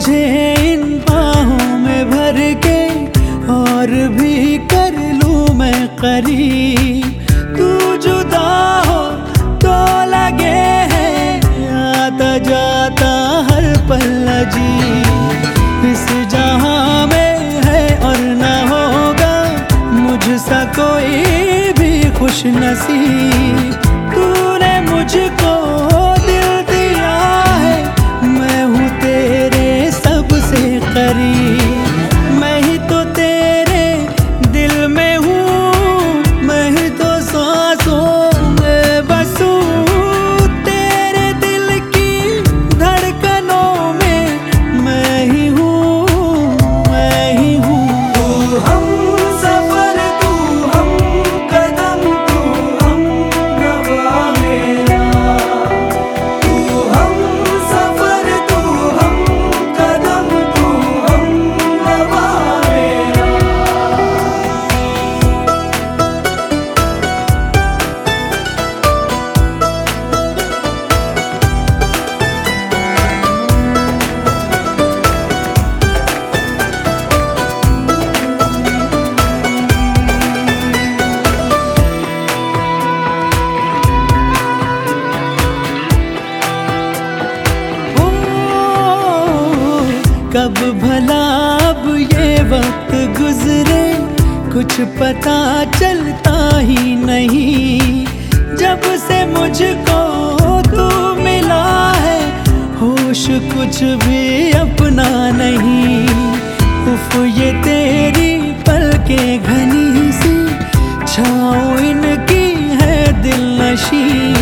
तुझे इन बाहों में भर के और भी कर लूँ मैं करीब। तू जुदा हो तो लगे है, आता जाता हर पल जी इस जहाँ में है और न होगा मुझसा कोई भी खुश नसीब कब भला अब ये वक्त गुजरे? कुछ पता चलता ही नहीं। जब से मुझको तू मिला है, होश कुछ भी अपना नहीं। उफ, ये तेरी पल के घनी सी छाँव इनकी है दिल नशी